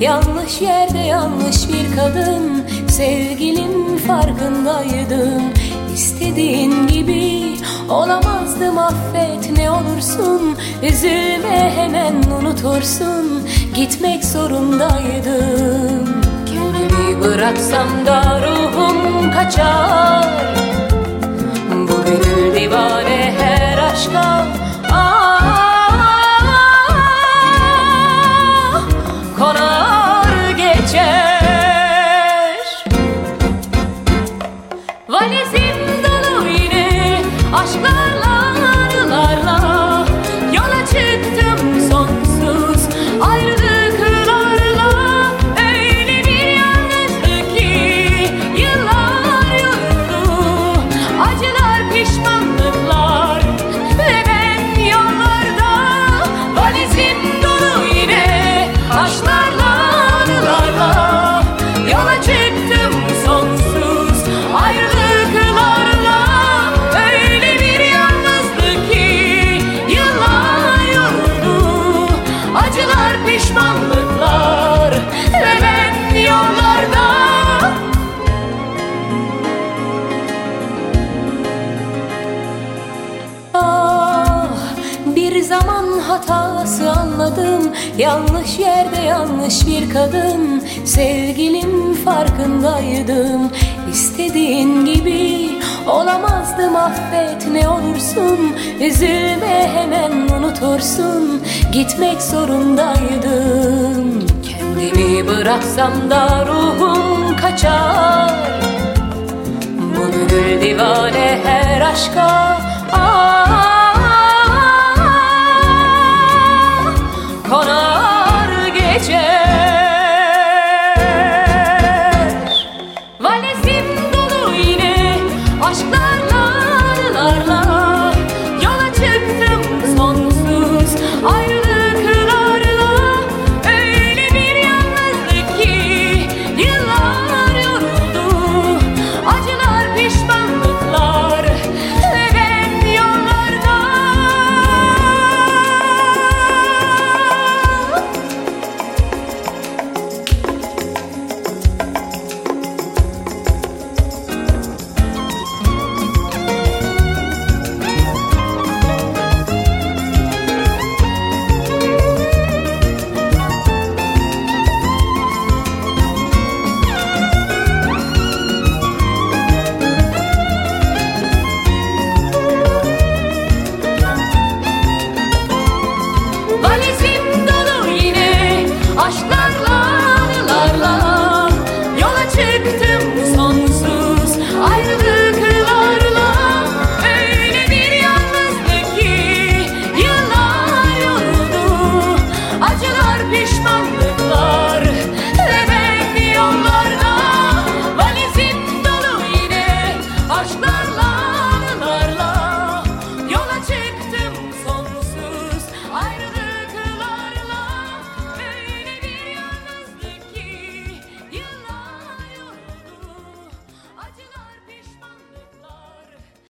yanlış bir kadın Sevgilim farkındaydım. İstediğin gibi olamazdım affet ne olursun. Üzülme hemen unutursun. Gitmek zorundaydım. Kendimi bıraksam da ruhum kaçar. Bu gönül divane her aşka touch my hatası anladım. Yanlış yerde yanlış bir kadın. Sevgilim farkındaydım. İstediğin gibi olamazdım affet ne olursun. Üzülme hemen unutursun. Gitmek zorundaydım. Kendimi bıraksam da ruhum kaçar. Bu gönül divane her aşka ah,